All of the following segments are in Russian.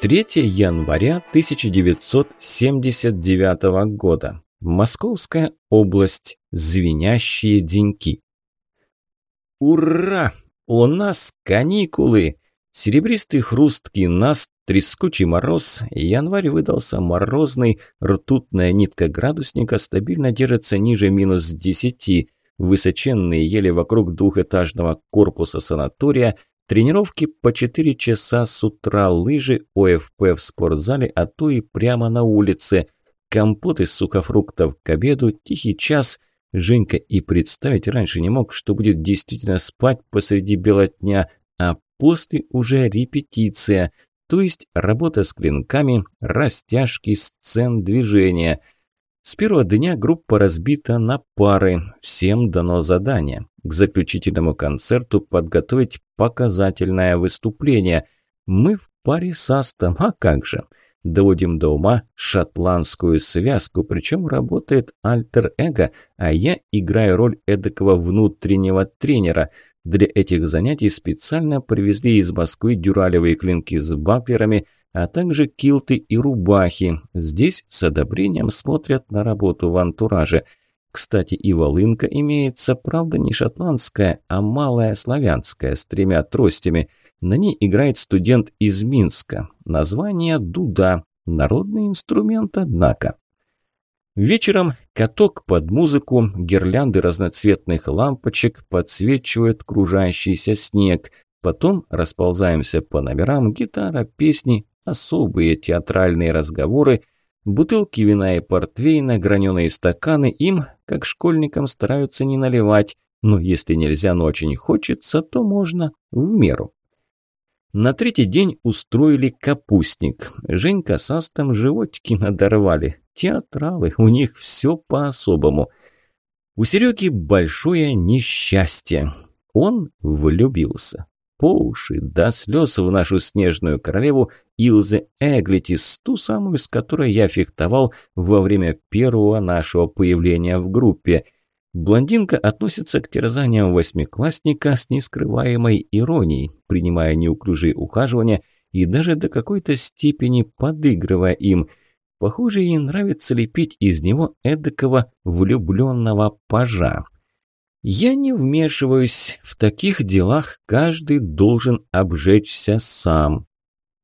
3 января 1979 года. Московская область. Звенящие деньки. Ура! У нас каникулы! Серебристый хрусткий нас, трескучий мороз. Январь выдался морозный, ртутная нитка градусника стабильно держится ниже минус десяти. Высоченные ели вокруг двухэтажного корпуса санатория – Тренировки по 4 часа с утра, лыжи, ОФП в спортзале, а то и прямо на улице. Компот из сухофруктов к обеду, тихий час. Женька и представить раньше не мог, что будет действительно спать посреди бела дня, а после уже репетиция, то есть работа с клинками, растяжки, сцен движения. С первого дня группа разбита на пары, всем дано задание к заключительному концерту подготовить показательное выступление. Мы в паре с Астом, а как же? Доводим до ума шотландскую связку, причем работает альтер-эго, а я играю роль эдакого внутреннего тренера. Для этих занятий специально привезли из Москвы дюралевые клинки с баклерами, а также килты и рубахи. Здесь с одобрением смотрят на работу в антураже – кстати, и волынка имеется, правда, не шотландская, а малая славянская, с тремя тростями. На ней играет студент из Минска. Название «Дуда». Народный инструмент, однако. Вечером каток под музыку, гирлянды разноцветных лампочек подсвечивают кружащийся снег. Потом расползаемся по номерам, гитара, песни, особые театральные разговоры, Бутылки вина и портвейна, граненые стаканы им, как школьникам, стараются не наливать, но если нельзя, но очень хочется, то можно в меру. На третий день устроили капустник. Женька с Астом животики надорвали. Театралы, у них все по-особому. У Сереги большое несчастье. Он влюбился по уши, до слез в нашу снежную королеву Илзе Эглитис, ту самую, с которой я фехтовал во время первого нашего появления в группе. Блондинка относится к терзаниям восьмиклассника с нескрываемой иронией, принимая неуклюжие ухаживания и даже до какой-то степени подыгрывая им. Похоже, ей нравится лепить из него эдакого влюбленного пажа. Я не вмешиваюсь. В таких делах каждый должен обжечься сам.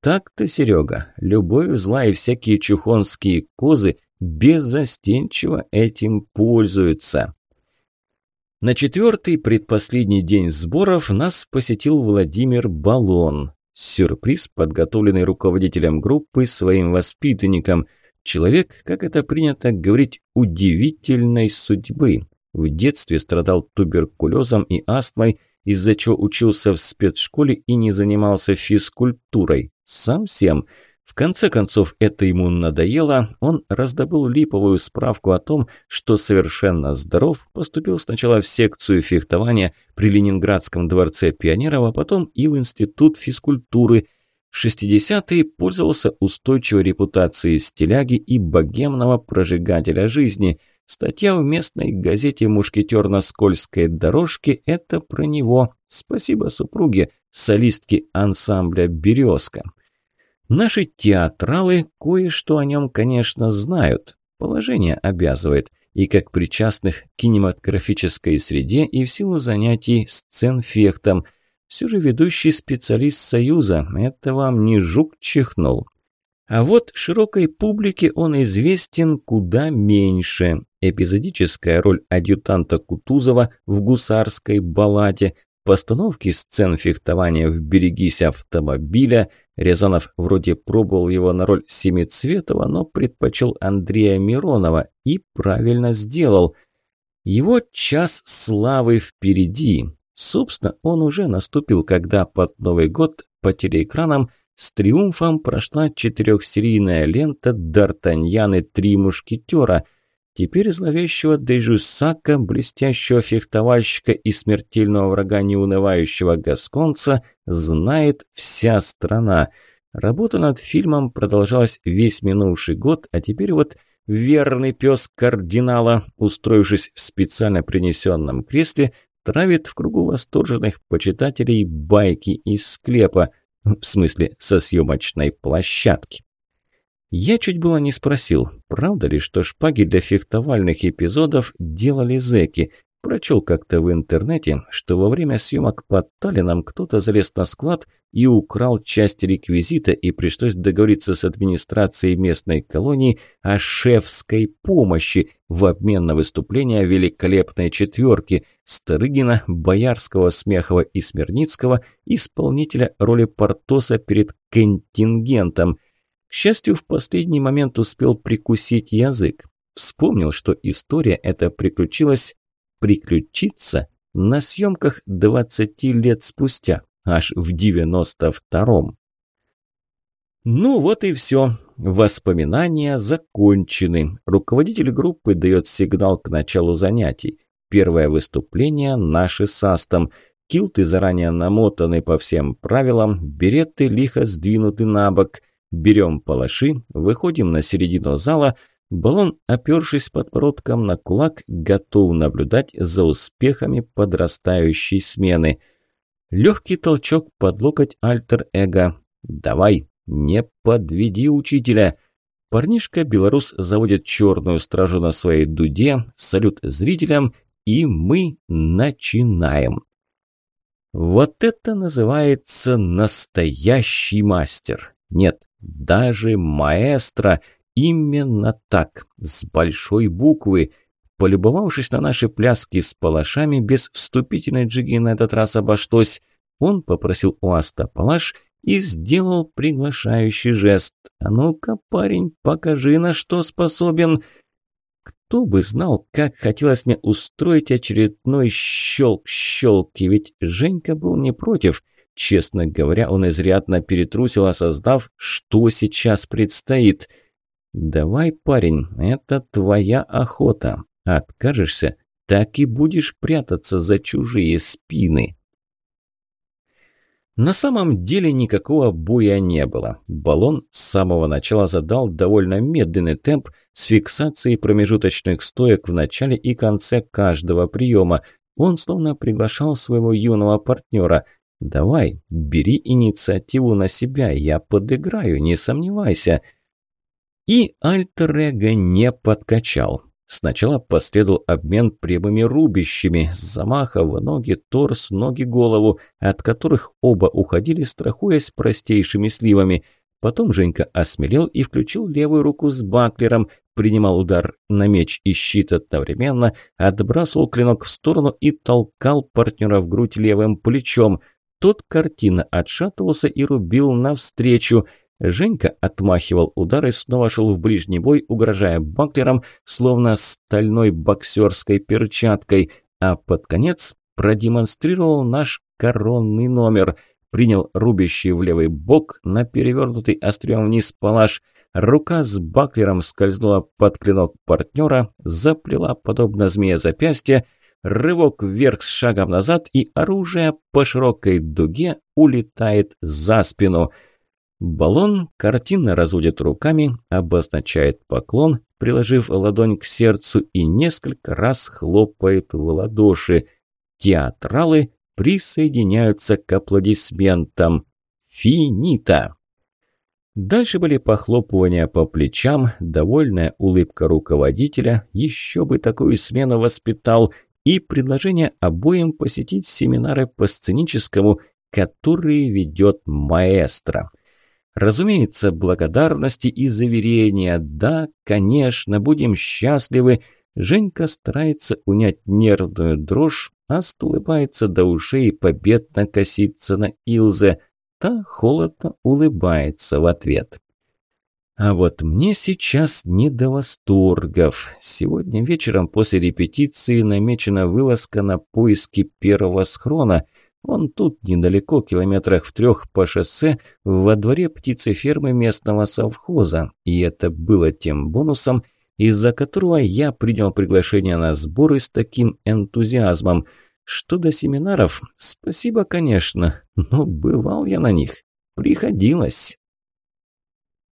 Так-то, Серега, любовь зла и всякие чухонские козы беззастенчиво этим пользуются. На четвертый предпоследний день сборов нас посетил Владимир Балон. Сюрприз, подготовленный руководителем группы своим воспитанникам. Человек, как это принято говорить, удивительной судьбы. В детстве страдал туберкулезом и астмой, из-за чего учился в спецшколе и не занимался физкультурой. Совсем. В конце концов, это ему надоело, он раздобыл липовую справку о том, что совершенно здоров, поступил сначала в секцию фехтования при Ленинградском дворце пионеров, а потом и в институт физкультуры. В 60-е пользовался устойчивой репутацией стиляги и богемного прожигателя жизни – Статья в местной газете «Мушкетер на скользкой дорожке» – это про него. Спасибо супруге, солистке ансамбля «Березка». Наши театралы кое-что о нем, конечно, знают. Положение обязывает. И как причастных к кинематографической среде, и в силу занятий сценфехтом. Все же ведущий специалист Союза. Это вам не жук чихнул. А вот широкой публике он известен куда меньше. Эпизодическая роль адъютанта Кутузова в гусарской балладе, постановки сцен фехтования в «Берегись автомобиля», Рязанов вроде пробовал его на роль Семицветова, но предпочел Андрея Миронова и правильно сделал. Его час славы впереди. Собственно, он уже наступил, когда под Новый год по телеэкранам – с триумфом прошла четырехсерийная лента «Д'Артаньян и три мушкетера». Теперь зловещего Дежусака, блестящего фехтовальщика и смертельного врага неунывающего гасконца, знает вся страна. Работа над фильмом продолжалась весь минувший год, а теперь вот верный пес кардинала, устроившись в специально принесенном кресле, травит в кругу восторженных почитателей байки из склепа – В смысле, со съемочной площадки. Я чуть было не спросил, правда ли, что шпаги для фехтовальных эпизодов делали зэки. Прочел как-то в интернете, что во время съемок под Таллином кто-то залез на склад и украл часть реквизита, и пришлось договориться с администрацией местной колонии о шефской помощи в обмен на выступление великолепной четверки Старыгина, Боярского, Смехова и Смирницкого, исполнителя роли Портоса перед контингентом – к счастью, в последний момент успел прикусить язык. Вспомнил, что история эта приключилась, приключиться на съемках 20 лет спустя, аж в 92-м. Ну вот и все. Воспоминания закончены. Руководитель группы дает сигнал к началу занятий. Первое выступление наши с Астом. Килты заранее намотаны по всем правилам, береты лихо сдвинуты на бок – Берем палаши, выходим на середину зала. Баллон, опершись подбородком на кулак, готов наблюдать за успехами подрастающей смены. Легкий толчок под локоть альтер-эго. «Давай, не подведи учителя!» Парнишка-белорус заводит черную стражу на своей дуде, салют зрителям, и мы начинаем. Вот это называется настоящий мастер. Нет, даже маэстро. Именно так, с большой буквы. Полюбовавшись на наши пляски с палашами, без вступительной джиги на этот раз обошлось, он попросил у Аста палаш и сделал приглашающий жест. «А ну-ка, парень, покажи, на что способен!» Кто бы знал, как хотелось мне устроить очередной щелк-щелки, ведь Женька был не против – Честно говоря, он изрядно перетрусил, осознав, что сейчас предстоит. «Давай, парень, это твоя охота. Откажешься, так и будешь прятаться за чужие спины». На самом деле никакого боя не было. Баллон с самого начала задал довольно медленный темп с фиксацией промежуточных стоек в начале и конце каждого приема. Он словно приглашал своего юного партнера – Давай, бери инициативу на себя, я подыграю, не сомневайся. И альтер не подкачал. Сначала последовал обмен прямыми рубящими, замаха в ноги, торс, ноги, голову, от которых оба уходили, страхуясь простейшими сливами. Потом Женька осмелел и включил левую руку с баклером, принимал удар на меч и щит одновременно, отбрасывал клинок в сторону и толкал партнера в грудь левым плечом – тот картина отшатывался и рубил навстречу. Женька отмахивал удары, снова шел в ближний бой, угрожая баклером, словно стальной боксерской перчаткой, а под конец продемонстрировал наш коронный номер. Принял рубящий в левый бок на перевернутый острем вниз палаш. Рука с баклером скользнула под клинок партнера, заплела, подобно змея запястья, рывок вверх с шагом назад, и оружие по широкой дуге улетает за спину. Баллон картинно разводит руками, обозначает поклон, приложив ладонь к сердцу и несколько раз хлопает в ладоши. Театралы присоединяются к аплодисментам. Финита! Дальше были похлопывания по плечам, довольная улыбка руководителя, еще бы такую смену воспитал – и предложение обоим посетить семинары по сценическому, которые ведет маэстро. Разумеется, благодарности и заверения. Да, конечно, будем счастливы. Женька старается унять нервную дрожь, а улыбается до ушей и победно косится на Илзе. Та холодно улыбается в ответ. А вот мне сейчас не до восторгов. Сегодня вечером после репетиции намечена вылазка на поиски первого схрона. Он тут недалеко, километрах в трех по шоссе, во дворе птицефермы местного совхоза. И это было тем бонусом, из-за которого я принял приглашение на сборы с таким энтузиазмом. Что до семинаров, спасибо, конечно, но бывал я на них. Приходилось.